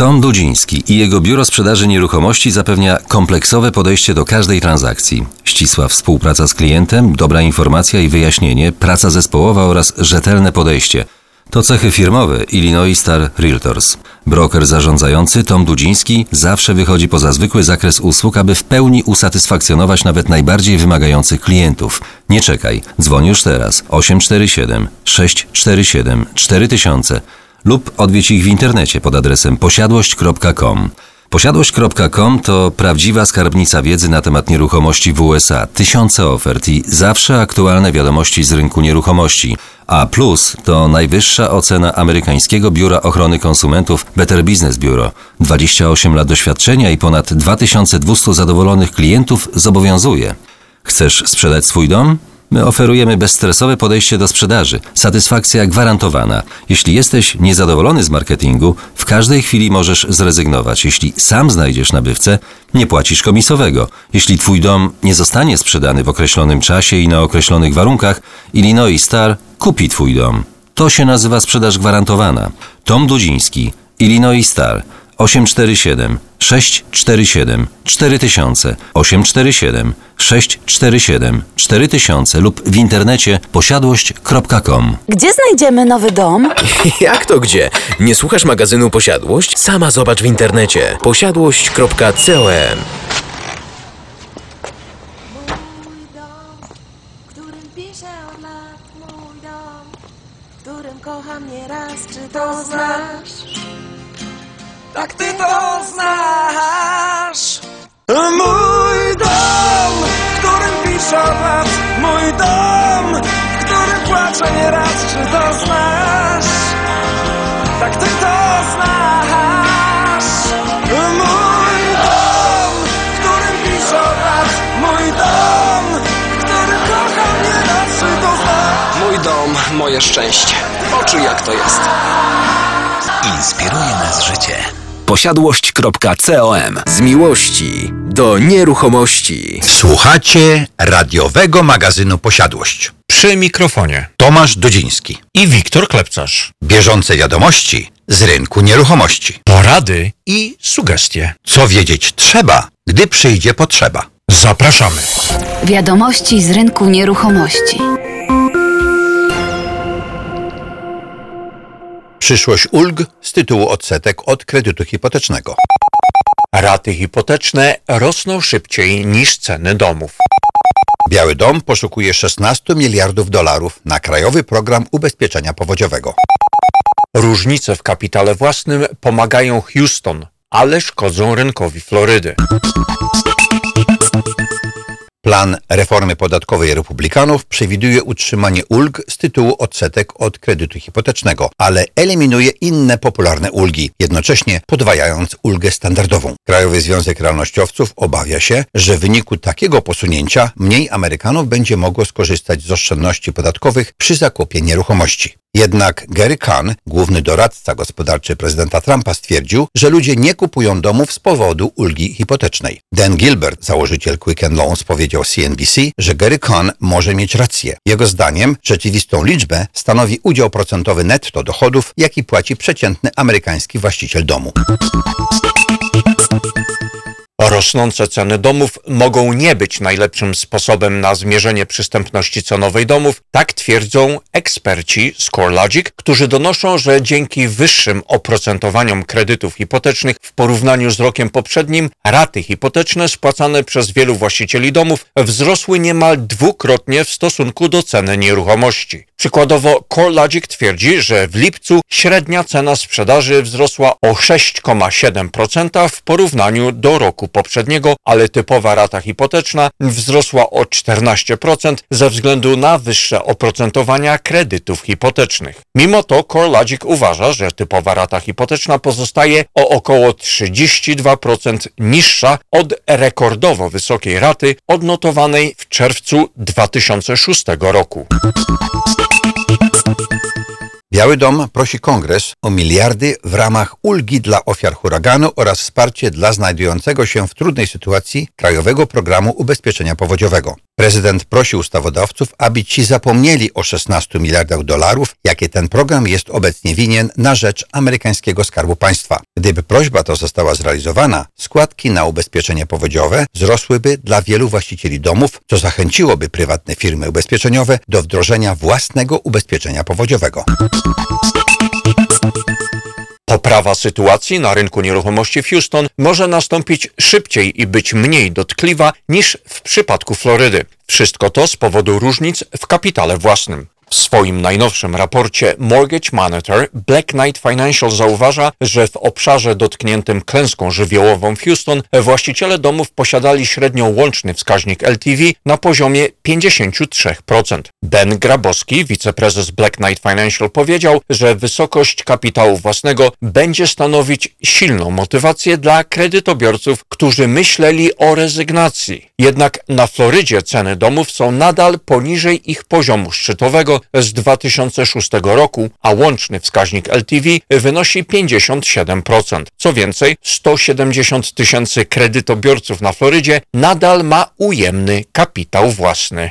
Tom Dudziński i jego biuro sprzedaży nieruchomości zapewnia kompleksowe podejście do każdej transakcji. Ścisła współpraca z klientem, dobra informacja i wyjaśnienie, praca zespołowa oraz rzetelne podejście. To cechy firmowe Illinois Star Realtors. Broker zarządzający Tom Dudziński zawsze wychodzi poza zwykły zakres usług, aby w pełni usatysfakcjonować nawet najbardziej wymagających klientów. Nie czekaj, dzwoń już teraz 847 647 4000 lub odwiedź ich w internecie pod adresem posiadłość.com. Posiadłość.com to prawdziwa skarbnica wiedzy na temat nieruchomości w USA, tysiące ofert i zawsze aktualne wiadomości z rynku nieruchomości. A plus to najwyższa ocena amerykańskiego biura ochrony konsumentów Better Business Bureau. 28 lat doświadczenia i ponad 2200 zadowolonych klientów zobowiązuje. Chcesz sprzedać swój dom? My oferujemy bezstresowe podejście do sprzedaży. Satysfakcja gwarantowana. Jeśli jesteś niezadowolony z marketingu, w każdej chwili możesz zrezygnować. Jeśli sam znajdziesz nabywcę, nie płacisz komisowego. Jeśli twój dom nie zostanie sprzedany w określonym czasie i na określonych warunkach, Illinois Star kupi twój dom. To się nazywa sprzedaż gwarantowana. Tom Dudziński, Illinois Star 847 647 4000 847 647 4000 lub w internecie posiadłość.com. Gdzie znajdziemy nowy dom? Jak to gdzie? Nie słuchasz magazynu Posiadłość? Sama zobacz w internecie. Posiadłość.com którym kocham nieraz Czy to znasz? Tak ty to znasz Mój dom, w którym piszę lat Mój dom, w którym płaczę nieraz Czy to znasz? Tak ty to znasz Mój dom, w którym piszę lat Mój dom, w którym kocham nieraz Czy to znasz? Mój dom, moje szczęście. Poczuj jak to jest. Inspiruje nas życie. Posiadłość.com Z miłości do nieruchomości. Słuchacie radiowego magazynu Posiadłość. Przy mikrofonie Tomasz Dudziński. i Wiktor Klepcarz. Bieżące wiadomości z rynku nieruchomości. Porady i sugestie. Co wiedzieć trzeba, gdy przyjdzie potrzeba. Zapraszamy. Wiadomości z rynku nieruchomości. Przyszłość ulg z tytułu odsetek od kredytu hipotecznego. Raty hipoteczne rosną szybciej niż ceny domów. Biały Dom poszukuje 16 miliardów dolarów na krajowy program ubezpieczenia powodziowego. Różnice w kapitale własnym pomagają Houston, ale szkodzą rynkowi Florydy. Plan reformy podatkowej republikanów przewiduje utrzymanie ulg z tytułu odsetek od kredytu hipotecznego, ale eliminuje inne popularne ulgi, jednocześnie podwajając ulgę standardową. Krajowy Związek Realnościowców obawia się, że w wyniku takiego posunięcia mniej Amerykanów będzie mogło skorzystać z oszczędności podatkowych przy zakupie nieruchomości. Jednak Gary Kahn, główny doradca gospodarczy prezydenta Trumpa, stwierdził, że ludzie nie kupują domów z powodu ulgi hipotecznej. Dan Gilbert, założyciel Quicken Loans, powiedział CNBC, że Gary Kahn może mieć rację. Jego zdaniem rzeczywistą liczbę stanowi udział procentowy netto dochodów, jaki płaci przeciętny amerykański właściciel domu. Rosnące ceny domów mogą nie być najlepszym sposobem na zmierzenie przystępności cenowej domów, tak twierdzą eksperci ScoreLogic, którzy donoszą, że dzięki wyższym oprocentowaniom kredytów hipotecznych w porównaniu z rokiem poprzednim, raty hipoteczne spłacane przez wielu właścicieli domów wzrosły niemal dwukrotnie w stosunku do ceny nieruchomości. Przykładowo CoreLogic twierdzi, że w lipcu średnia cena sprzedaży wzrosła o 6,7% w porównaniu do roku poprzedniego, ale typowa rata hipoteczna wzrosła o 14% ze względu na wyższe oprocentowania kredytów hipotecznych. Mimo to CoreLogic uważa, że typowa rata hipoteczna pozostaje o około 32% niższa od rekordowo wysokiej raty odnotowanej w czerwcu 2006 roku. Thank you. Biały Dom prosi Kongres o miliardy w ramach ulgi dla ofiar huraganu oraz wsparcie dla znajdującego się w trudnej sytuacji Krajowego Programu Ubezpieczenia Powodziowego. Prezydent prosi ustawodawców, aby ci zapomnieli o 16 miliardach dolarów, jakie ten program jest obecnie winien na rzecz amerykańskiego Skarbu Państwa. Gdyby prośba ta została zrealizowana, składki na ubezpieczenie powodziowe wzrosłyby dla wielu właścicieli domów, co zachęciłoby prywatne firmy ubezpieczeniowe do wdrożenia własnego ubezpieczenia powodziowego. Poprawa sytuacji na rynku nieruchomości w Houston może nastąpić szybciej i być mniej dotkliwa niż w przypadku Florydy. Wszystko to z powodu różnic w kapitale własnym. W swoim najnowszym raporcie Mortgage Monitor Black Knight Financial zauważa, że w obszarze dotkniętym klęską żywiołową w Houston właściciele domów posiadali średnio łączny wskaźnik LTV na poziomie 53%. Ben Grabowski, wiceprezes Black Knight Financial powiedział, że wysokość kapitału własnego będzie stanowić silną motywację dla kredytobiorców, którzy myśleli o rezygnacji. Jednak na Florydzie ceny domów są nadal poniżej ich poziomu szczytowego z 2006 roku, a łączny wskaźnik LTV wynosi 57%. Co więcej, 170 tysięcy kredytobiorców na Florydzie nadal ma ujemny kapitał własny.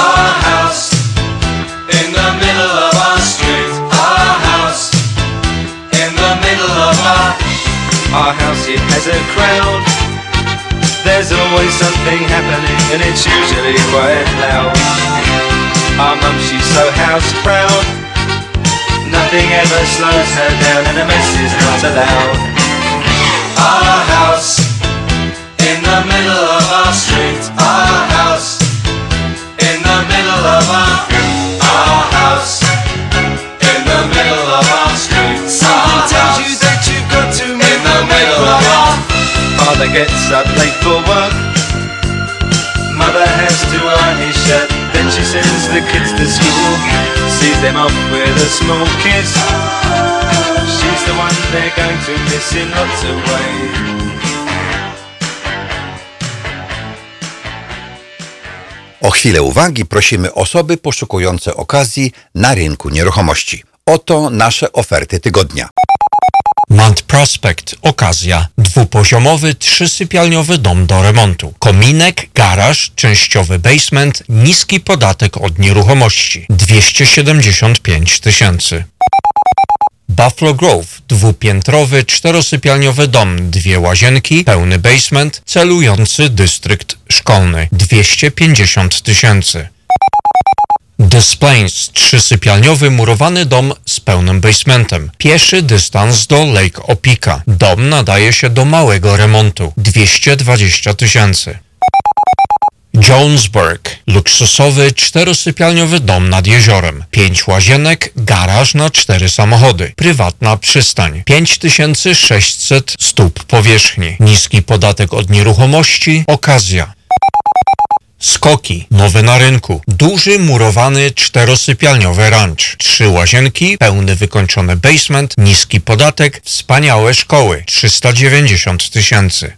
Our house in the middle of our street. Our house in the middle of our our house. It has a crowd. There's always something happening, and it's usually quite loud. Our mum, she's so house proud. Nothing ever slows her down, and a mess is not allowed. Our house in the middle of our street. Our father gets up late for work. Mother has to iron his shirt. Then she sends the kids to school. Sees them off with a small kiss. She's the one they're going to miss in lots of ways. O chwilę uwagi prosimy osoby poszukujące okazji na rynku nieruchomości. Oto nasze oferty tygodnia. Mount Prospect okazja. Dwupoziomowy, trzysypialniowy dom do remontu. Kominek, garaż, częściowy basement, niski podatek od nieruchomości. 275 tysięcy. Buffalo Grove, dwupiętrowy, czterosypialniowy dom, dwie łazienki, pełny basement, celujący dystrykt szkolny. 250 tysięcy. Des Plains, trzysypialniowy murowany dom z pełnym basementem. Pieszy dystans do Lake Opika. Dom nadaje się do małego remontu. 220 tysięcy. Jonesburg, luksusowy czterosypialniowy dom nad jeziorem. Pięć łazienek, garaż na cztery samochody. Prywatna przystań. 5600 stóp powierzchni. Niski podatek od nieruchomości. Okazja. Skoki, nowy na rynku. Duży, murowany, czterosypialniowy ranch. Trzy łazienki, pełny wykończony basement, niski podatek, wspaniałe szkoły. 390 tysięcy.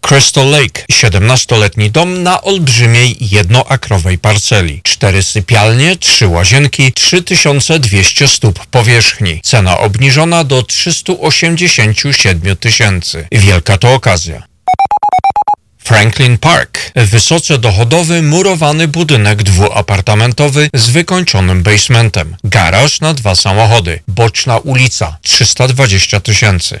Crystal Lake, 17-letni dom na olbrzymiej jednoakrowej parceli. Cztery sypialnie, trzy łazienki, 3200 stóp powierzchni. Cena obniżona do 387 tysięcy. Wielka to okazja. Franklin Park. Wysoce dochodowy, murowany budynek dwuapartamentowy z wykończonym basementem. Garaż na dwa samochody. Boczna ulica. 320 tysięcy.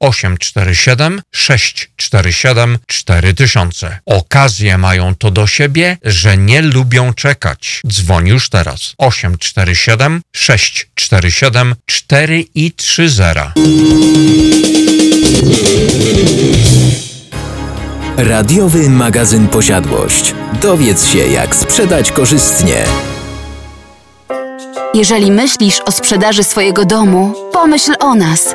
847 647 4000. Okazje mają to do siebie, że nie lubią czekać. Dzwoń już teraz. 847 647 4 i 30. Radiowy magazyn Posiadłość. Dowiedz się, jak sprzedać korzystnie. Jeżeli myślisz o sprzedaży swojego domu, pomyśl o nas.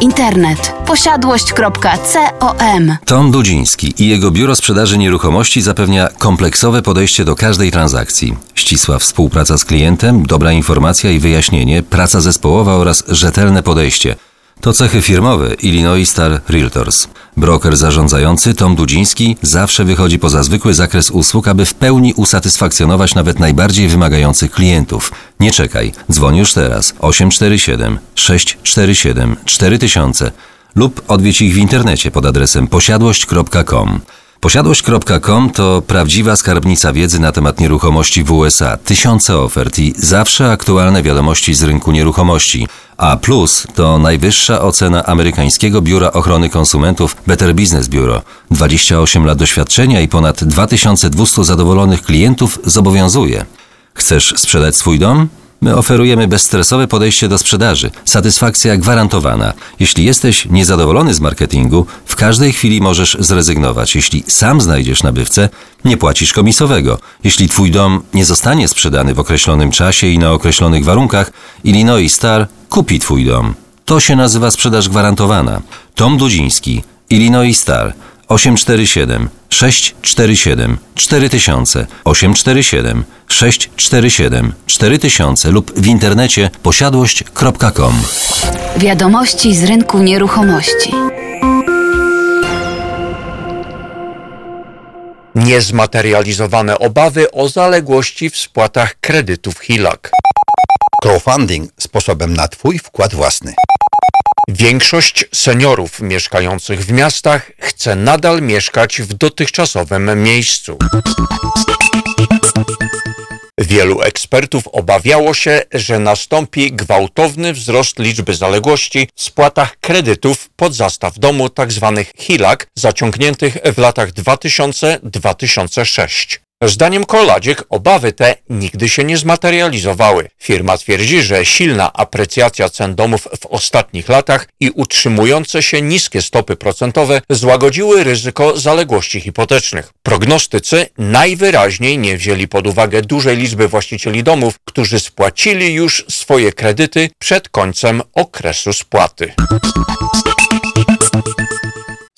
Internet posiadłość.com Tom Dudziński i jego biuro sprzedaży nieruchomości zapewnia kompleksowe podejście do każdej transakcji. Ścisła współpraca z klientem, dobra informacja i wyjaśnienie, praca zespołowa oraz rzetelne podejście. To cechy firmowe Illinois Star Realtors. Broker zarządzający Tom Dudziński zawsze wychodzi poza zwykły zakres usług, aby w pełni usatysfakcjonować nawet najbardziej wymagających klientów. Nie czekaj, dzwoń już teraz 847 647 4000 lub odwiedź ich w internecie pod adresem posiadłość.com. Posiadłość.com to prawdziwa skarbnica wiedzy na temat nieruchomości w USA, tysiące ofert i zawsze aktualne wiadomości z rynku nieruchomości. A plus to najwyższa ocena amerykańskiego biura ochrony konsumentów Better Business Bureau. 28 lat doświadczenia i ponad 2200 zadowolonych klientów zobowiązuje. Chcesz sprzedać swój dom? My oferujemy bezstresowe podejście do sprzedaży. Satysfakcja gwarantowana. Jeśli jesteś niezadowolony z marketingu, w każdej chwili możesz zrezygnować. Jeśli sam znajdziesz nabywcę, nie płacisz komisowego. Jeśli twój dom nie zostanie sprzedany w określonym czasie i na określonych warunkach, Illinois Star kupi twój dom. To się nazywa sprzedaż gwarantowana. Tom Dudziński, Illinois Star 847 647 4000 847 647 4000 lub w internecie posiadłość.com. Wiadomości z rynku nieruchomości. Niezmaterializowane obawy o zaległości w spłatach kredytów HILAK. Crowdfunding sposobem na Twój wkład własny. Większość seniorów mieszkających w miastach chce nadal mieszkać w dotychczasowym miejscu. Wielu ekspertów obawiało się, że nastąpi gwałtowny wzrost liczby zaległości w spłatach kredytów pod zastaw domu tzw. HILAK zaciągniętych w latach 2000-2006. Zdaniem Koladziek obawy te nigdy się nie zmaterializowały. Firma twierdzi, że silna aprecjacja cen domów w ostatnich latach i utrzymujące się niskie stopy procentowe złagodziły ryzyko zaległości hipotecznych. Prognostycy najwyraźniej nie wzięli pod uwagę dużej liczby właścicieli domów, którzy spłacili już swoje kredyty przed końcem okresu spłaty.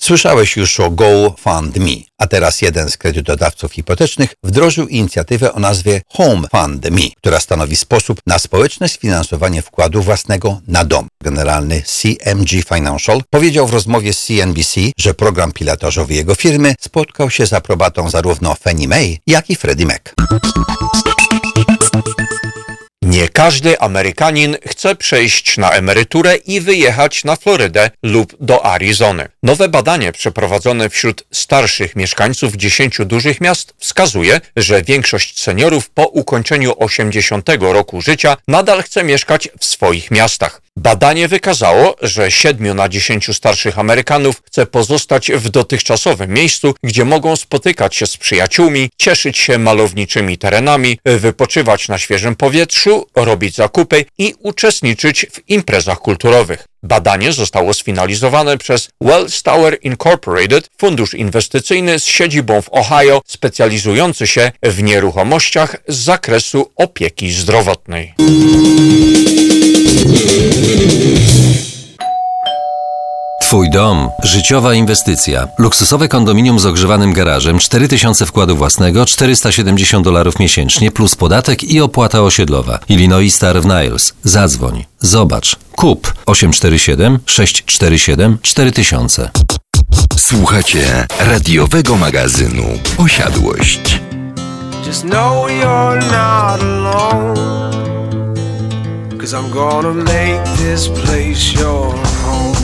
Słyszałeś już o GoFundMe, a teraz jeden z kredytodawców hipotecznych wdrożył inicjatywę o nazwie Home Fund Me, która stanowi sposób na społeczne sfinansowanie wkładu własnego na dom. Generalny CMG Financial powiedział w rozmowie z CNBC, że program pilotażowy jego firmy spotkał się z aprobatą zarówno Fannie Mae, jak i Freddie Mac. Każdy Amerykanin chce przejść na emeryturę i wyjechać na Florydę lub do Arizony. Nowe badanie przeprowadzone wśród starszych mieszkańców 10 dużych miast wskazuje, że większość seniorów po ukończeniu 80 roku życia nadal chce mieszkać w swoich miastach. Badanie wykazało, że 7 na 10 starszych Amerykanów chce pozostać w dotychczasowym miejscu, gdzie mogą spotykać się z przyjaciółmi, cieszyć się malowniczymi terenami, wypoczywać na świeżym powietrzu, robić zakupy i uczestniczyć w imprezach kulturowych. Badanie zostało sfinalizowane przez Wells Tower Incorporated, fundusz inwestycyjny z siedzibą w Ohio, specjalizujący się w nieruchomościach z zakresu opieki zdrowotnej. Twój dom. Życiowa inwestycja. Luksusowe kondominium z ogrzewanym garażem, 4000 wkładu własnego, 470 dolarów miesięcznie, plus podatek i opłata osiedlowa. Illinois Star of Niles. Zadzwoń. Zobacz. Kup. 847 647 4000. Słuchacie radiowego magazynu Osiadłość. Just know you're not alone. Cause I'm gonna make this place your home.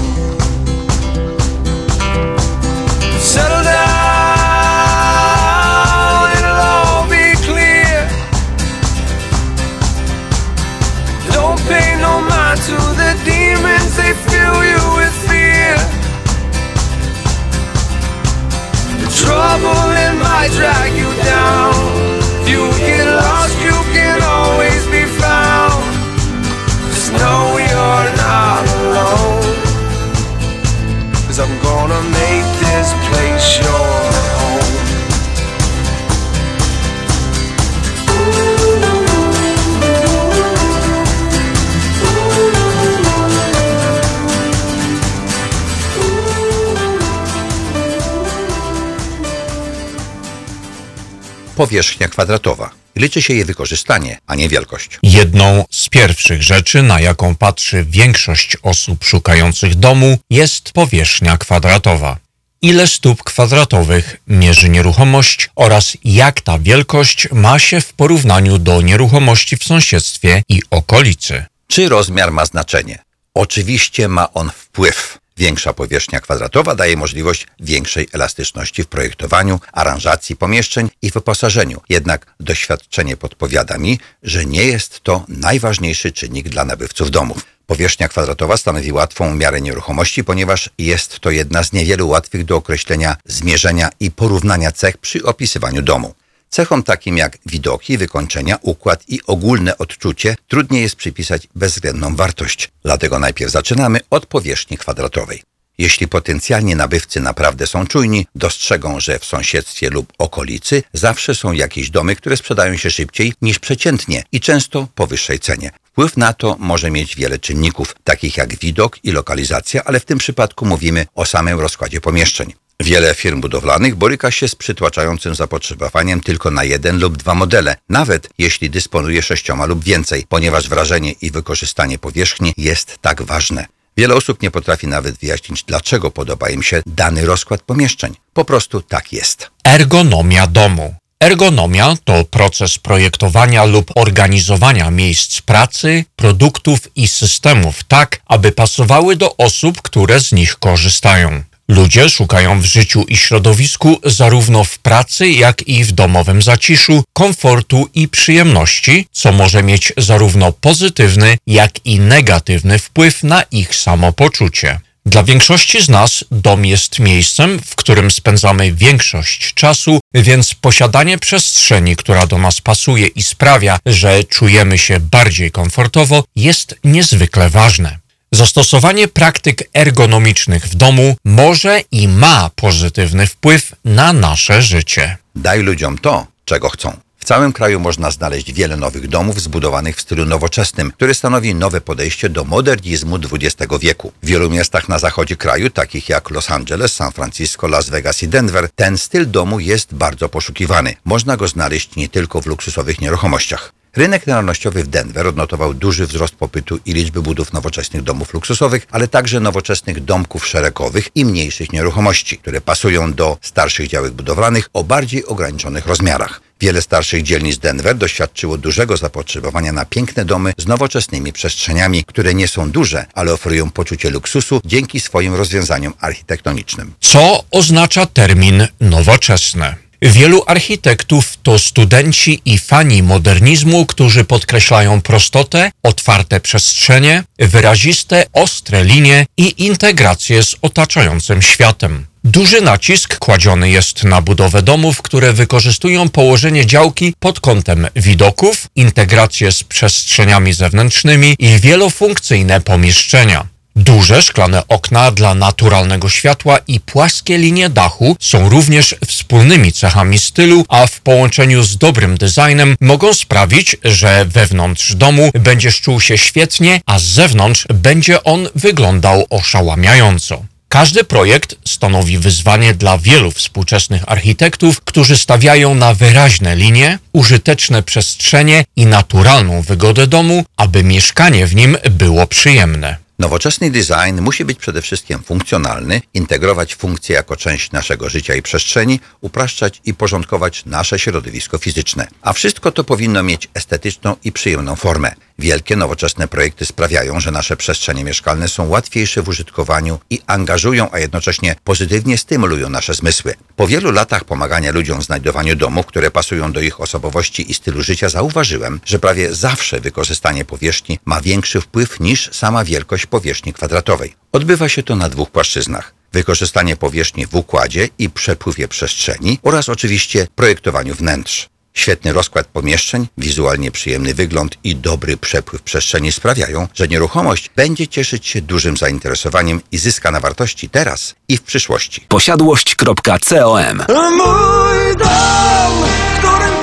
Powierzchnia kwadratowa. Liczy się jej wykorzystanie, a nie wielkość. Jedną z pierwszych rzeczy, na jaką patrzy większość osób szukających domu, jest powierzchnia kwadratowa. Ile stóp kwadratowych mierzy nieruchomość oraz jak ta wielkość ma się w porównaniu do nieruchomości w sąsiedztwie i okolicy. Czy rozmiar ma znaczenie? Oczywiście ma on wpływ. Większa powierzchnia kwadratowa daje możliwość większej elastyczności w projektowaniu, aranżacji pomieszczeń i wyposażeniu. Jednak doświadczenie podpowiada mi, że nie jest to najważniejszy czynnik dla nabywców domów. Powierzchnia kwadratowa stanowi łatwą miarę nieruchomości, ponieważ jest to jedna z niewielu łatwych do określenia, zmierzenia i porównania cech przy opisywaniu domu. Cechom takim jak widoki, wykończenia, układ i ogólne odczucie trudniej jest przypisać bezwzględną wartość. Dlatego najpierw zaczynamy od powierzchni kwadratowej. Jeśli potencjalni nabywcy naprawdę są czujni, dostrzegą, że w sąsiedztwie lub okolicy zawsze są jakieś domy, które sprzedają się szybciej niż przeciętnie i często po wyższej cenie. Wpływ na to może mieć wiele czynników, takich jak widok i lokalizacja, ale w tym przypadku mówimy o samym rozkładzie pomieszczeń. Wiele firm budowlanych boryka się z przytłaczającym zapotrzebowaniem tylko na jeden lub dwa modele, nawet jeśli dysponuje sześcioma lub więcej, ponieważ wrażenie i wykorzystanie powierzchni jest tak ważne. Wiele osób nie potrafi nawet wyjaśnić, dlaczego podoba im się dany rozkład pomieszczeń. Po prostu tak jest. Ergonomia domu. Ergonomia to proces projektowania lub organizowania miejsc pracy, produktów i systemów tak, aby pasowały do osób, które z nich korzystają. Ludzie szukają w życiu i środowisku zarówno w pracy, jak i w domowym zaciszu komfortu i przyjemności, co może mieć zarówno pozytywny, jak i negatywny wpływ na ich samopoczucie. Dla większości z nas dom jest miejscem, w którym spędzamy większość czasu, więc posiadanie przestrzeni, która do nas pasuje i sprawia, że czujemy się bardziej komfortowo, jest niezwykle ważne. Zastosowanie praktyk ergonomicznych w domu może i ma pozytywny wpływ na nasze życie. Daj ludziom to, czego chcą. W całym kraju można znaleźć wiele nowych domów zbudowanych w stylu nowoczesnym, który stanowi nowe podejście do modernizmu XX wieku. W wielu miastach na zachodzie kraju, takich jak Los Angeles, San Francisco, Las Vegas i Denver, ten styl domu jest bardzo poszukiwany. Można go znaleźć nie tylko w luksusowych nieruchomościach. Rynek nieruchomościowy w Denver odnotował duży wzrost popytu i liczby budów nowoczesnych domów luksusowych, ale także nowoczesnych domków szeregowych i mniejszych nieruchomości, które pasują do starszych działek budowlanych o bardziej ograniczonych rozmiarach. Wiele starszych dzielnic Denver doświadczyło dużego zapotrzebowania na piękne domy z nowoczesnymi przestrzeniami, które nie są duże, ale oferują poczucie luksusu dzięki swoim rozwiązaniom architektonicznym. Co oznacza termin nowoczesne? Wielu architektów to studenci i fani modernizmu, którzy podkreślają prostotę, otwarte przestrzenie, wyraziste, ostre linie i integrację z otaczającym światem. Duży nacisk kładziony jest na budowę domów, które wykorzystują położenie działki pod kątem widoków, integrację z przestrzeniami zewnętrznymi i wielofunkcyjne pomieszczenia. Duże szklane okna dla naturalnego światła i płaskie linie dachu są również wspólnymi cechami stylu, a w połączeniu z dobrym designem mogą sprawić, że wewnątrz domu będziesz czuł się świetnie, a z zewnątrz będzie on wyglądał oszałamiająco. Każdy projekt stanowi wyzwanie dla wielu współczesnych architektów, którzy stawiają na wyraźne linie, użyteczne przestrzenie i naturalną wygodę domu, aby mieszkanie w nim było przyjemne. Nowoczesny design musi być przede wszystkim funkcjonalny, integrować funkcje jako część naszego życia i przestrzeni, upraszczać i porządkować nasze środowisko fizyczne. A wszystko to powinno mieć estetyczną i przyjemną formę. Wielkie nowoczesne projekty sprawiają, że nasze przestrzenie mieszkalne są łatwiejsze w użytkowaniu i angażują, a jednocześnie pozytywnie stymulują nasze zmysły. Po wielu latach pomagania ludziom w znajdowaniu domów, które pasują do ich osobowości i stylu życia, zauważyłem, że prawie zawsze wykorzystanie powierzchni ma większy wpływ niż sama wielkość powierzchni kwadratowej. Odbywa się to na dwóch płaszczyznach. Wykorzystanie powierzchni w układzie i przepływie przestrzeni oraz oczywiście projektowaniu wnętrz. Świetny rozkład pomieszczeń, wizualnie przyjemny wygląd i dobry przepływ przestrzeni sprawiają, że nieruchomość będzie cieszyć się dużym zainteresowaniem i zyska na wartości teraz i w przyszłości. Posiadłość.com Mój dom, w którym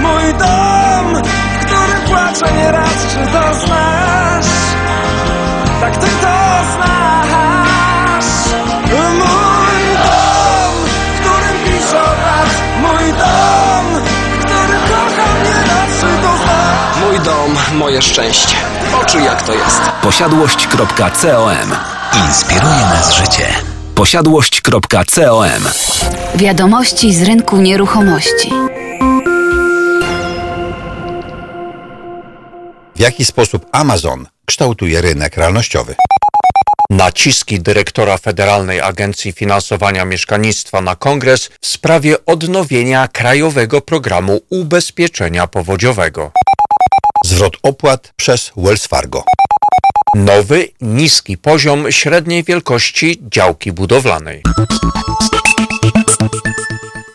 Mój dom, w którym płaczę nieraz Czy to znasz? Moje szczęście. Poczuj jak to jest. Posiadłość.com Inspiruje nas życie. Posiadłość.com Wiadomości z rynku nieruchomości. W jaki sposób Amazon kształtuje rynek realnościowy? Naciski dyrektora Federalnej Agencji Finansowania Mieszkalnictwa na kongres w sprawie odnowienia krajowego programu ubezpieczenia powodziowego. Zwrot opłat przez Wells Fargo. Nowy, niski poziom średniej wielkości działki budowlanej.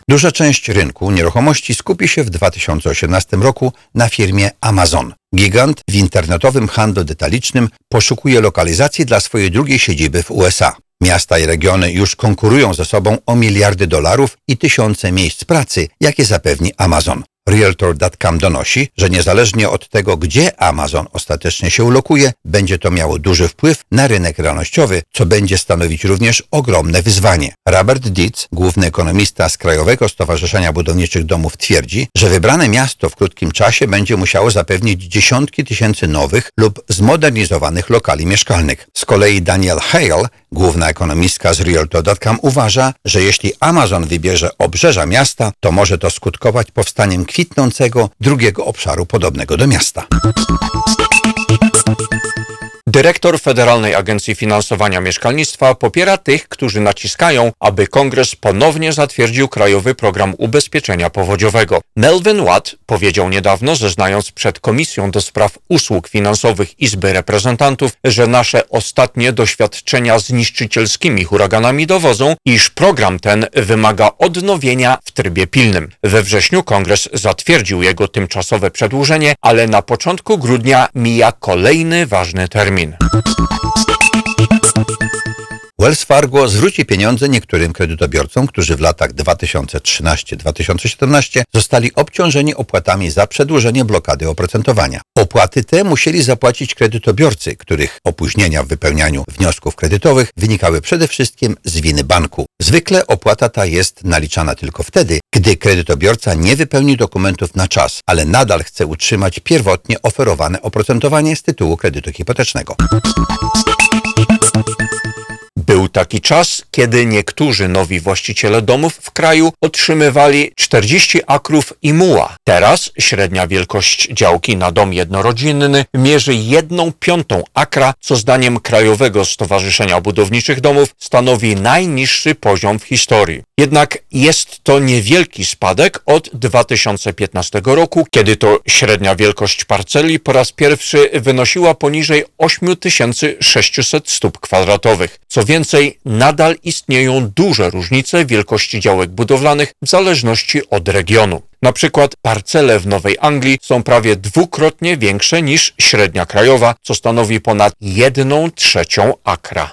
Duża część rynku nieruchomości skupi się w 2018 roku na firmie Amazon. Gigant w internetowym handlu detalicznym poszukuje lokalizacji dla swojej drugiej siedziby w USA. Miasta i regiony już konkurują ze sobą o miliardy dolarów i tysiące miejsc pracy, jakie zapewni Amazon. Realtor.com donosi, że niezależnie od tego, gdzie Amazon ostatecznie się ulokuje, będzie to miało duży wpływ na rynek realnościowy, co będzie stanowić również ogromne wyzwanie. Robert Dietz, główny ekonomista z Krajowego Stowarzyszenia Budowniczych Domów, twierdzi, że wybrane miasto w krótkim czasie będzie musiało zapewnić dziesiątki tysięcy nowych lub zmodernizowanych lokali mieszkalnych. Z kolei Daniel Hale, główna ekonomistka z Realtor.com uważa, że jeśli Amazon wybierze obrzeża miasta, to może to skutkować powstaniem kwitnącego drugiego obszaru podobnego do miasta. Dyrektor Federalnej Agencji Finansowania Mieszkalnictwa popiera tych, którzy naciskają, aby kongres ponownie zatwierdził krajowy program ubezpieczenia powodziowego. Melvin Watt powiedział niedawno, zeznając przed Komisją do Spraw Usług Finansowych Izby Reprezentantów, że nasze ostatnie doświadczenia z niszczycielskimi huraganami dowodzą, iż program ten wymaga odnowienia w trybie pilnym. We wrześniu kongres zatwierdził jego tymczasowe przedłużenie, ale na początku grudnia mija kolejny ważny termin. Nine. Wells Fargo zwróci pieniądze niektórym kredytobiorcom, którzy w latach 2013-2017 zostali obciążeni opłatami za przedłużenie blokady oprocentowania. Opłaty te musieli zapłacić kredytobiorcy, których opóźnienia w wypełnianiu wniosków kredytowych wynikały przede wszystkim z winy banku. Zwykle opłata ta jest naliczana tylko wtedy, gdy kredytobiorca nie wypełni dokumentów na czas, ale nadal chce utrzymać pierwotnie oferowane oprocentowanie z tytułu kredytu hipotecznego. Był taki czas, kiedy niektórzy nowi właściciele domów w kraju otrzymywali 40 akrów i muła. Teraz średnia wielkość działki na dom jednorodzinny mierzy 1 piątą akra, co zdaniem Krajowego Stowarzyszenia Budowniczych Domów stanowi najniższy poziom w historii. Jednak jest to niewielki spadek od 2015 roku, kiedy to średnia wielkość parceli po raz pierwszy wynosiła poniżej 8600 stóp kwadratowych. Co więcej, nadal istnieją duże różnice wielkości działek budowlanych w zależności od regionu. Na przykład parcele w Nowej Anglii są prawie dwukrotnie większe niż średnia krajowa, co stanowi ponad jedną trzecią akra.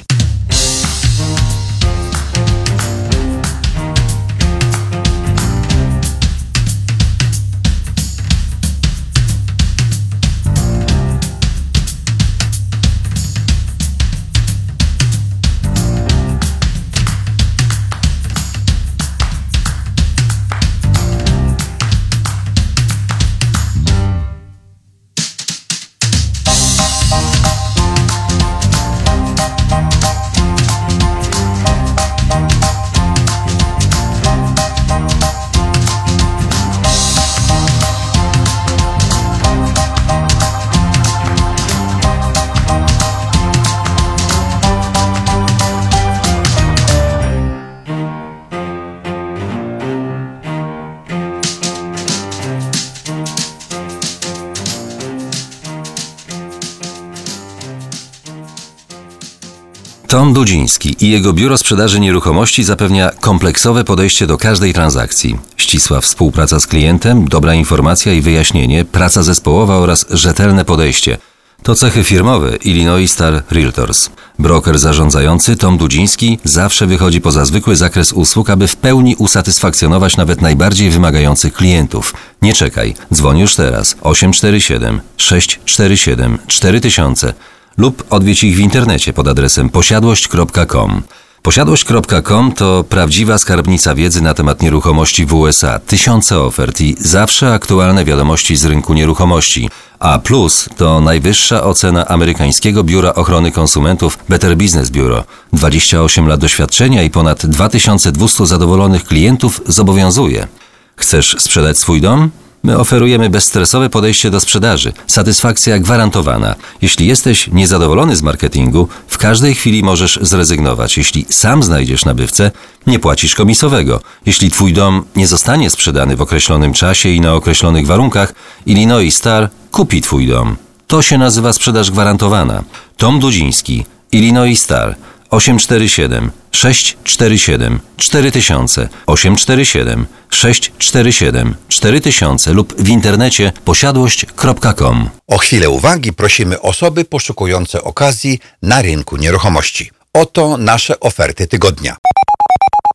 Tom Dudziński i jego biuro sprzedaży nieruchomości zapewnia kompleksowe podejście do każdej transakcji. Ścisła współpraca z klientem, dobra informacja i wyjaśnienie, praca zespołowa oraz rzetelne podejście. To cechy firmowe Illinois Star Realtors. Broker zarządzający Tom Dudziński zawsze wychodzi poza zwykły zakres usług, aby w pełni usatysfakcjonować nawet najbardziej wymagających klientów. Nie czekaj, dzwoń już teraz 847 647 4000 lub odwiedź ich w internecie pod adresem posiadłość.com. Posiadłość.com to prawdziwa skarbnica wiedzy na temat nieruchomości w USA, tysiące ofert i zawsze aktualne wiadomości z rynku nieruchomości. A plus to najwyższa ocena amerykańskiego biura ochrony konsumentów Better Business Bureau. 28 lat doświadczenia i ponad 2200 zadowolonych klientów zobowiązuje. Chcesz sprzedać swój dom? My oferujemy bezstresowe podejście do sprzedaży, satysfakcja gwarantowana. Jeśli jesteś niezadowolony z marketingu, w każdej chwili możesz zrezygnować. Jeśli sam znajdziesz nabywcę, nie płacisz komisowego. Jeśli twój dom nie zostanie sprzedany w określonym czasie i na określonych warunkach, Illinois Star kupi twój dom. To się nazywa sprzedaż gwarantowana. Tom Dudziński, Illinois Star 847 647 4000 847 647 4000 lub w internecie posiadłość.com. O chwilę uwagi prosimy osoby poszukujące okazji na rynku nieruchomości. Oto nasze oferty tygodnia.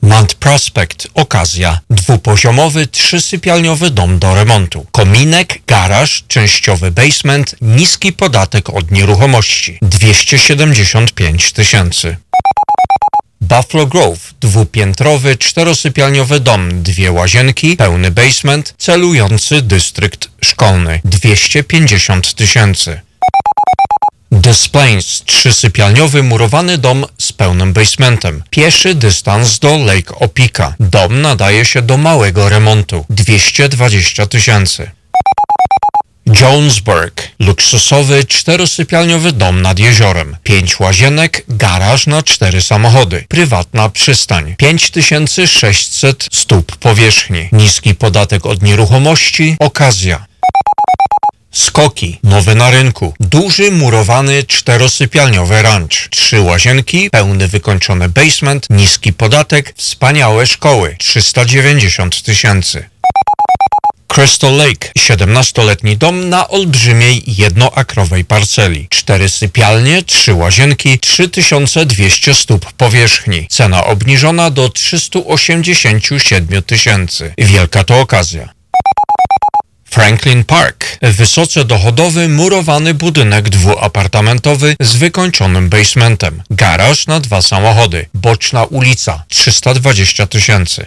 Mount Prospect. Okazja. Dwupoziomowy, trzysypialniowy dom do remontu. Kominek, garaż, częściowy basement, niski podatek od nieruchomości. 275 tysięcy. Buffalo Grove. Dwupiętrowy, czterosypialniowy dom, dwie łazienki, pełny basement, celujący dystrykt szkolny. 250 tysięcy. Des Plains, trzysypialniowy murowany dom z pełnym basementem. Pieszy dystans do Lake Opika. Dom nadaje się do małego remontu. 220 tysięcy. Jonesburg, luksusowy czterosypialniowy dom nad jeziorem. Pięć łazienek, garaż na cztery samochody. Prywatna przystań. 5600 stóp powierzchni. Niski podatek od nieruchomości. Okazja. Skoki, nowy na rynku. Duży, murowany, czterosypialniowy ranch. Trzy łazienki, pełny wykończony basement, niski podatek, wspaniałe szkoły. 390 tysięcy. Crystal Lake, 17-letni dom na olbrzymiej jednoakrowej parceli. Cztery sypialnie, trzy łazienki, 3200 stóp powierzchni. Cena obniżona do 387 tysięcy. Wielka to okazja. Franklin Park. Wysoce dochodowy, murowany budynek dwuapartamentowy z wykończonym basementem. Garaż na dwa samochody. Boczna ulica. 320 tysięcy.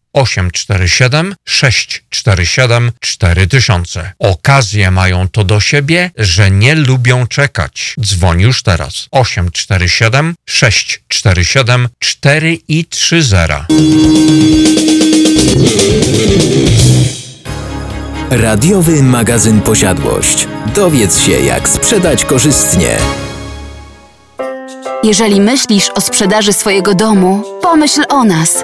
847 647 4000. Okazje mają to do siebie, że nie lubią czekać. Dzwoń już teraz. 847 647 4 i 30. Radiowy magazyn Posiadłość. Dowiedz się, jak sprzedać korzystnie. Jeżeli myślisz o sprzedaży swojego domu, pomyśl o nas.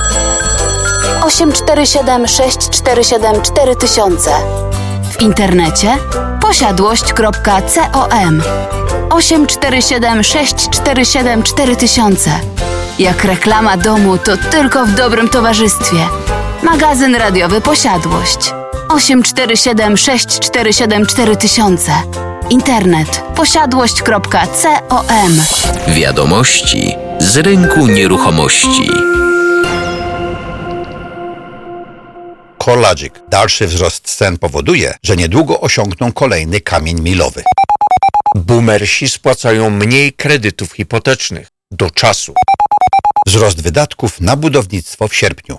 847 647 4000 W internecie posiadłość.com 847 647 4000 Jak reklama domu, to tylko w dobrym towarzystwie. Magazyn radiowy Posiadłość. 847 647 4000 Internet posiadłość.com Wiadomości z rynku nieruchomości. CoreLogic. Dalszy wzrost cen powoduje, że niedługo osiągną kolejny kamień milowy. Boomersi spłacają mniej kredytów hipotecznych do czasu. Wzrost wydatków na budownictwo w sierpniu.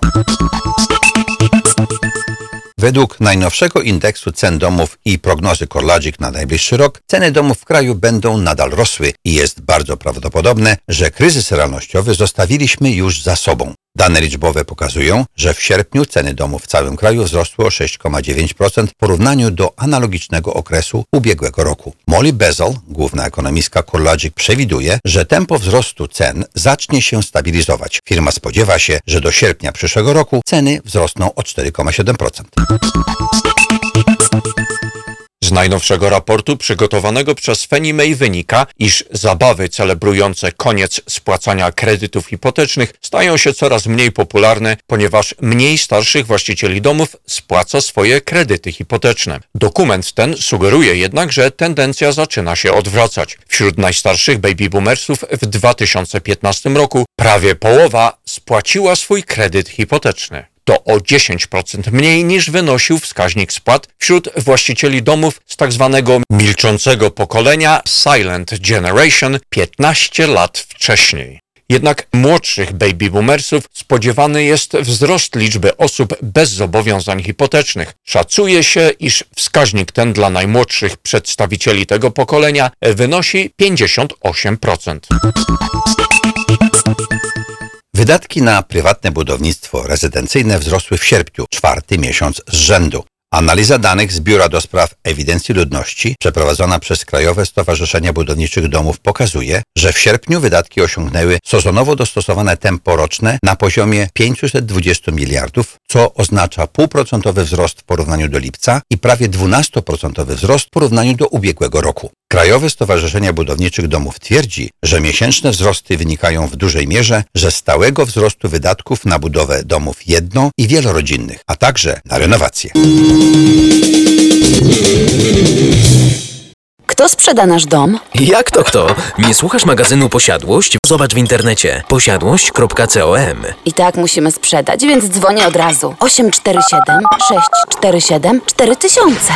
Według najnowszego indeksu cen domów i prognozy CoreLogic na najbliższy rok, ceny domów w kraju będą nadal rosły i jest bardzo prawdopodobne, że kryzys realnościowy zostawiliśmy już za sobą. Dane liczbowe pokazują, że w sierpniu ceny domów w całym kraju wzrosły o 6,9% w porównaniu do analogicznego okresu ubiegłego roku. Molly Bezel, główna ekonomistka CoreLogic, przewiduje, że tempo wzrostu cen zacznie się stabilizować. Firma spodziewa się, że do sierpnia przyszłego roku ceny wzrosną o 4,7%. Z najnowszego raportu przygotowanego przez Fannie Mae wynika, iż zabawy celebrujące koniec spłacania kredytów hipotecznych stają się coraz mniej popularne, ponieważ mniej starszych właścicieli domów spłaca swoje kredyty hipoteczne. Dokument ten sugeruje jednak, że tendencja zaczyna się odwracać. Wśród najstarszych baby boomersów w 2015 roku prawie połowa spłaciła swój kredyt hipoteczny to o 10% mniej niż wynosił wskaźnik spłat wśród właścicieli domów z tak zwanego milczącego pokolenia Silent Generation 15 lat wcześniej. Jednak młodszych baby boomersów spodziewany jest wzrost liczby osób bez zobowiązań hipotecznych. Szacuje się, iż wskaźnik ten dla najmłodszych przedstawicieli tego pokolenia wynosi 58%. Wydatki na prywatne budownictwo rezydencyjne wzrosły w sierpniu, czwarty miesiąc z rzędu. Analiza danych z Biura do Spraw Ewidencji Ludności, przeprowadzona przez Krajowe Stowarzyszenie Budowniczych Domów, pokazuje, że w sierpniu wydatki osiągnęły sezonowo dostosowane tempo roczne na poziomie 520 miliardów, co oznacza półprocentowy wzrost w porównaniu do lipca i prawie 12% wzrost w porównaniu do ubiegłego roku. Krajowe Stowarzyszenie Budowniczych Domów twierdzi, że miesięczne wzrosty wynikają w dużej mierze ze stałego wzrostu wydatków na budowę domów jedno- i wielorodzinnych, a także na renowację. Kto sprzeda nasz dom? Jak to kto? Nie słuchasz magazynu Posiadłość? Zobacz w internecie posiadłość.com. I tak musimy sprzedać, więc dzwonię od razu. 847 647 4000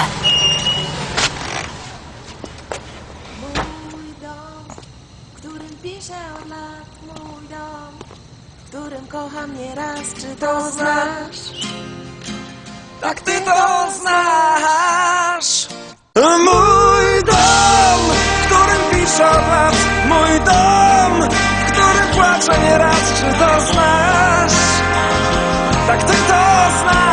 kocham nieraz Czy to znasz? Tak ty to znasz Mój dom, w którym piszę lat Mój dom, w którym płaczę nieraz Czy to znasz? Tak ty to znasz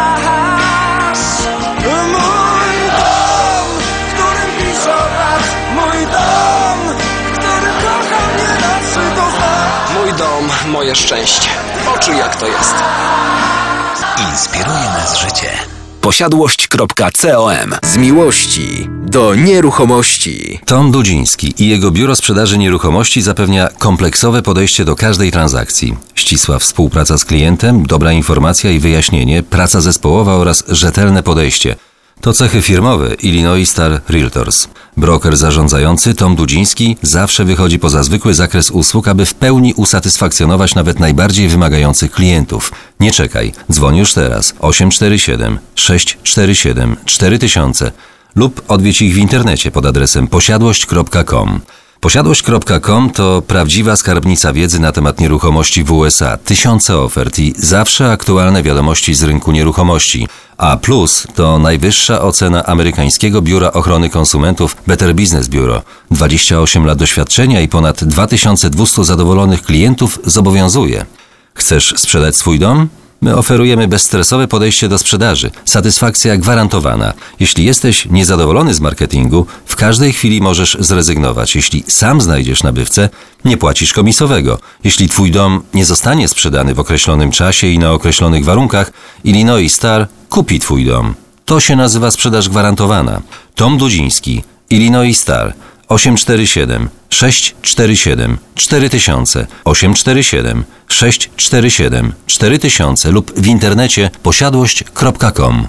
moje szczęście. Poczuj jak to jest. Inspiruje nas życie. Posiadłość.com Z miłości do nieruchomości. Tom Dudziński i jego biuro sprzedaży nieruchomości zapewnia kompleksowe podejście do każdej transakcji. Ścisła współpraca z klientem, dobra informacja i wyjaśnienie, praca zespołowa oraz rzetelne podejście. To cechy firmowe Illinois Star Realtors. Broker zarządzający Tom Dudziński zawsze wychodzi poza zwykły zakres usług, aby w pełni usatysfakcjonować nawet najbardziej wymagających klientów. Nie czekaj, dzwoń już teraz 847 647 4000 lub odwiedź ich w internecie pod adresem posiadłość.com. Posiadłość.com to prawdziwa skarbnica wiedzy na temat nieruchomości w USA, tysiące ofert i zawsze aktualne wiadomości z rynku nieruchomości. A plus to najwyższa ocena amerykańskiego biura ochrony konsumentów Better Business Bureau. 28 lat doświadczenia i ponad 2200 zadowolonych klientów zobowiązuje. Chcesz sprzedać swój dom? My oferujemy bezstresowe podejście do sprzedaży. Satysfakcja gwarantowana. Jeśli jesteś niezadowolony z marketingu, w każdej chwili możesz zrezygnować. Jeśli sam znajdziesz nabywcę, nie płacisz komisowego. Jeśli twój dom nie zostanie sprzedany w określonym czasie i na określonych warunkach, Illinois Star kupi twój dom. To się nazywa sprzedaż gwarantowana. Tom Dudziński, Illinois Star 847 647 4000 847 647 4000 lub w internecie posiadłość.com.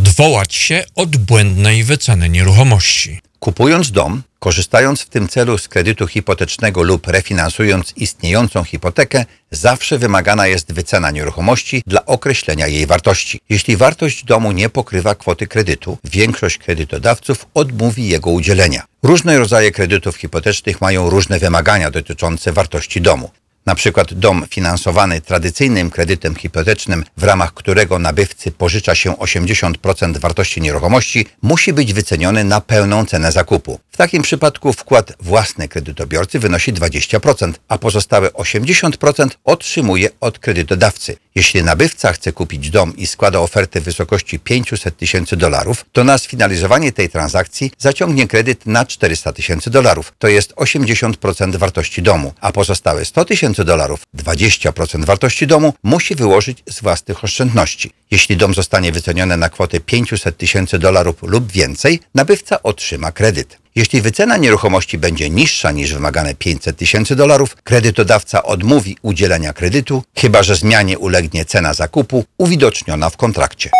odwołać się od błędnej wyceny nieruchomości? Kupując dom, korzystając w tym celu z kredytu hipotecznego lub refinansując istniejącą hipotekę, zawsze wymagana jest wycena nieruchomości dla określenia jej wartości. Jeśli wartość domu nie pokrywa kwoty kredytu, większość kredytodawców odmówi jego udzielenia. Różne rodzaje kredytów hipotecznych mają różne wymagania dotyczące wartości domu. Na przykład dom finansowany tradycyjnym kredytem hipotecznym, w ramach którego nabywcy pożycza się 80% wartości nieruchomości, musi być wyceniony na pełną cenę zakupu. Takim przypadku wkład własny kredytobiorcy wynosi 20%, a pozostałe 80% otrzymuje od kredytodawcy. Jeśli nabywca chce kupić dom i składa ofertę w wysokości 500 tysięcy dolarów, to na sfinalizowanie tej transakcji zaciągnie kredyt na 400 tysięcy dolarów, to jest 80% wartości domu, a pozostałe 100 tysięcy dolarów, 20% wartości domu, musi wyłożyć z własnych oszczędności. Jeśli dom zostanie wyceniony na kwotę 500 tysięcy dolarów lub więcej, nabywca otrzyma kredyt. Jeśli wycena nieruchomości będzie niższa niż wymagane 500 tysięcy dolarów, kredytodawca odmówi udzielenia kredytu, chyba że zmianie ulegnie cena zakupu uwidoczniona w kontrakcie.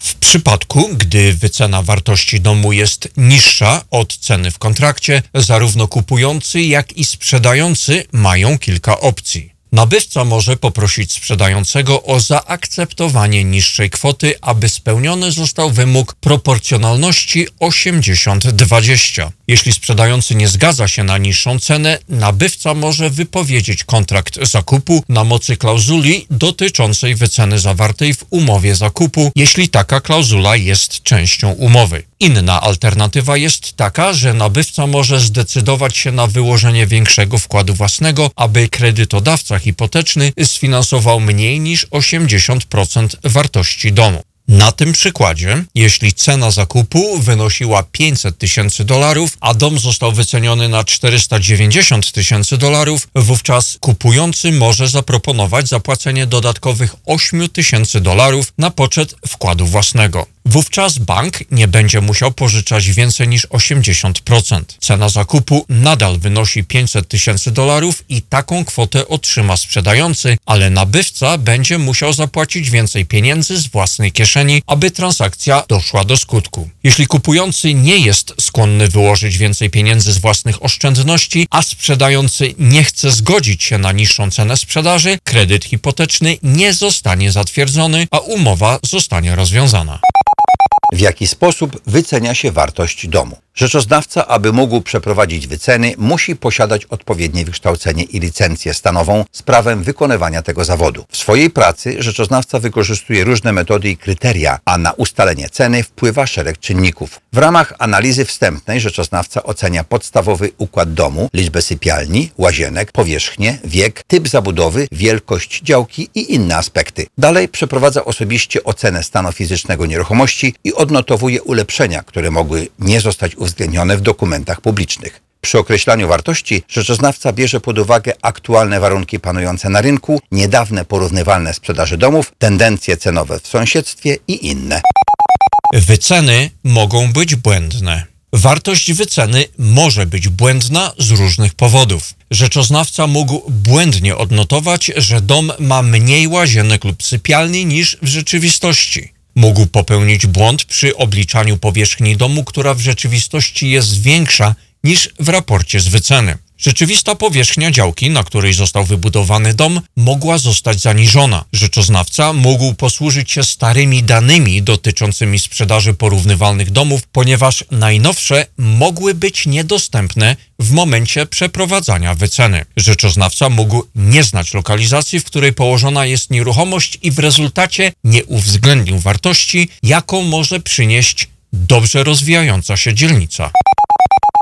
W przypadku, gdy wycena wartości domu jest niższa od ceny w kontrakcie, zarówno kupujący, jak i sprzedający mają kilka opcji. Nabywca może poprosić sprzedającego o zaakceptowanie niższej kwoty, aby spełniony został wymóg proporcjonalności 80-20. Jeśli sprzedający nie zgadza się na niższą cenę, nabywca może wypowiedzieć kontrakt zakupu na mocy klauzuli dotyczącej wyceny zawartej w umowie zakupu, jeśli taka klauzula jest częścią umowy. Inna alternatywa jest taka, że nabywca może zdecydować się na wyłożenie większego wkładu własnego, aby kredytodawca hipoteczny sfinansował mniej niż 80% wartości domu. Na tym przykładzie, jeśli cena zakupu wynosiła 500 tysięcy dolarów, a dom został wyceniony na 490 tysięcy dolarów, wówczas kupujący może zaproponować zapłacenie dodatkowych 8 tysięcy dolarów na poczet wkładu własnego. Wówczas bank nie będzie musiał pożyczać więcej niż 80%. Cena zakupu nadal wynosi 500 tysięcy dolarów i taką kwotę otrzyma sprzedający, ale nabywca będzie musiał zapłacić więcej pieniędzy z własnej kieszeni, aby transakcja doszła do skutku. Jeśli kupujący nie jest skłonny wyłożyć więcej pieniędzy z własnych oszczędności, a sprzedający nie chce zgodzić się na niższą cenę sprzedaży, kredyt hipoteczny nie zostanie zatwierdzony, a umowa zostanie rozwiązana. W jaki sposób wycenia się wartość domu? Rzeczoznawca, aby mógł przeprowadzić wyceny, musi posiadać odpowiednie wykształcenie i licencję stanową z prawem wykonywania tego zawodu. W swojej pracy rzeczoznawca wykorzystuje różne metody i kryteria, a na ustalenie ceny wpływa szereg czynników. W ramach analizy wstępnej rzeczoznawca ocenia podstawowy układ domu, liczbę sypialni, łazienek, powierzchnię, wiek, typ zabudowy, wielkość działki i inne aspekty. Dalej przeprowadza osobiście ocenę stanu fizycznego nieruchomości i odnotowuje ulepszenia, które mogły nie zostać uwzględnione w dokumentach publicznych. Przy określaniu wartości rzeczoznawca bierze pod uwagę aktualne warunki panujące na rynku, niedawne porównywalne sprzedaży domów, tendencje cenowe w sąsiedztwie i inne. Wyceny mogą być błędne. Wartość wyceny może być błędna z różnych powodów. Rzeczoznawca mógł błędnie odnotować, że dom ma mniej łazienek lub sypialni niż w rzeczywistości. Mógł popełnić błąd przy obliczaniu powierzchni domu, która w rzeczywistości jest większa niż w raporcie z wyceny. Rzeczywista powierzchnia działki, na której został wybudowany dom, mogła zostać zaniżona. Rzeczoznawca mógł posłużyć się starymi danymi dotyczącymi sprzedaży porównywalnych domów, ponieważ najnowsze mogły być niedostępne w momencie przeprowadzania wyceny. Rzeczoznawca mógł nie znać lokalizacji, w której położona jest nieruchomość i w rezultacie nie uwzględnił wartości, jaką może przynieść dobrze rozwijająca się dzielnica.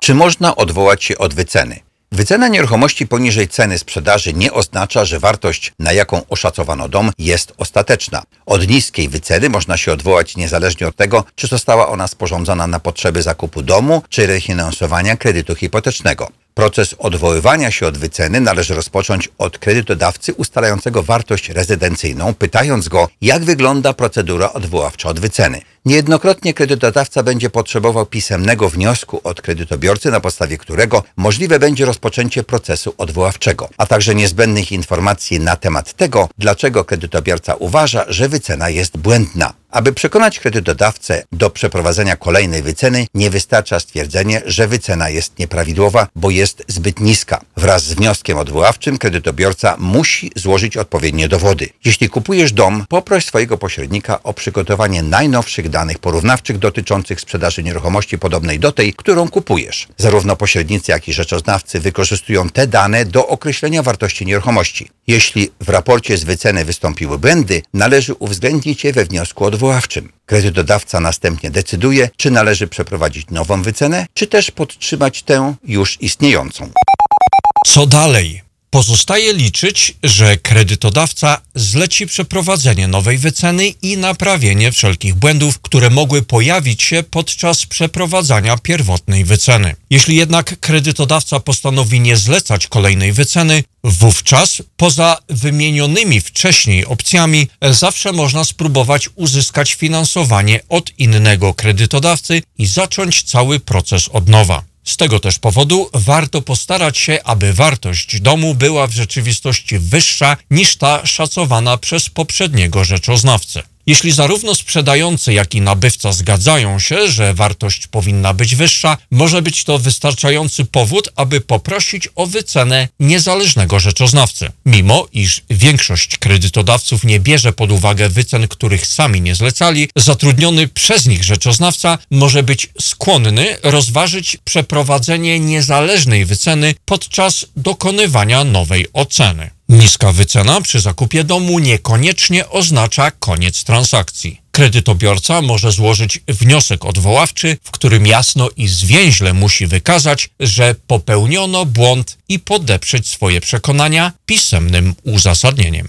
Czy można odwołać się od wyceny? Wycena nieruchomości poniżej ceny sprzedaży nie oznacza, że wartość, na jaką oszacowano dom, jest ostateczna. Od niskiej wyceny można się odwołać niezależnie od tego, czy została ona sporządzona na potrzeby zakupu domu, czy refinansowania kredytu hipotecznego. Proces odwoływania się od wyceny należy rozpocząć od kredytodawcy ustalającego wartość rezydencyjną, pytając go, jak wygląda procedura odwoławcza od wyceny. Niejednokrotnie kredytodawca będzie potrzebował pisemnego wniosku od kredytobiorcy, na podstawie którego możliwe będzie rozpoczęcie procesu odwoławczego, a także niezbędnych informacji na temat tego, dlaczego kredytobiorca uważa, że wycena jest błędna. Aby przekonać kredytodawcę do przeprowadzenia kolejnej wyceny, nie wystarcza stwierdzenie, że wycena jest nieprawidłowa, bo jest zbyt niska. Wraz z wnioskiem odwoławczym kredytobiorca musi złożyć odpowiednie dowody. Jeśli kupujesz dom, poproś swojego pośrednika o przygotowanie najnowszych danych porównawczych dotyczących sprzedaży nieruchomości podobnej do tej, którą kupujesz. Zarówno pośrednicy, jak i rzeczoznawcy wykorzystują te dane do określenia wartości nieruchomości. Jeśli w raporcie z wyceny wystąpiły błędy, należy uwzględnić je we wniosku odwoławczym. Kredytodawca następnie decyduje, czy należy przeprowadzić nową wycenę, czy też podtrzymać tę już istniejącą. Co dalej? Pozostaje liczyć, że kredytodawca zleci przeprowadzenie nowej wyceny i naprawienie wszelkich błędów, które mogły pojawić się podczas przeprowadzania pierwotnej wyceny. Jeśli jednak kredytodawca postanowi nie zlecać kolejnej wyceny, wówczas poza wymienionymi wcześniej opcjami zawsze można spróbować uzyskać finansowanie od innego kredytodawcy i zacząć cały proces od nowa. Z tego też powodu warto postarać się, aby wartość domu była w rzeczywistości wyższa niż ta szacowana przez poprzedniego rzeczoznawcę. Jeśli zarówno sprzedający, jak i nabywca zgadzają się, że wartość powinna być wyższa, może być to wystarczający powód, aby poprosić o wycenę niezależnego rzeczoznawcy. Mimo iż większość kredytodawców nie bierze pod uwagę wycen, których sami nie zlecali, zatrudniony przez nich rzeczoznawca może być skłonny rozważyć przeprowadzenie niezależnej wyceny podczas dokonywania nowej oceny. Niska wycena przy zakupie domu niekoniecznie oznacza koniec transakcji. Kredytobiorca może złożyć wniosek odwoławczy, w którym jasno i zwięźle musi wykazać, że popełniono błąd i podeprzeć swoje przekonania pisemnym uzasadnieniem.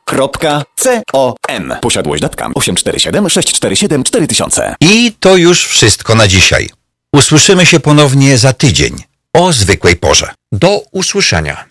www.posiadłość.com Posiadłość.com 847 647 4000 I to już wszystko na dzisiaj. Usłyszymy się ponownie za tydzień o zwykłej porze. Do usłyszenia.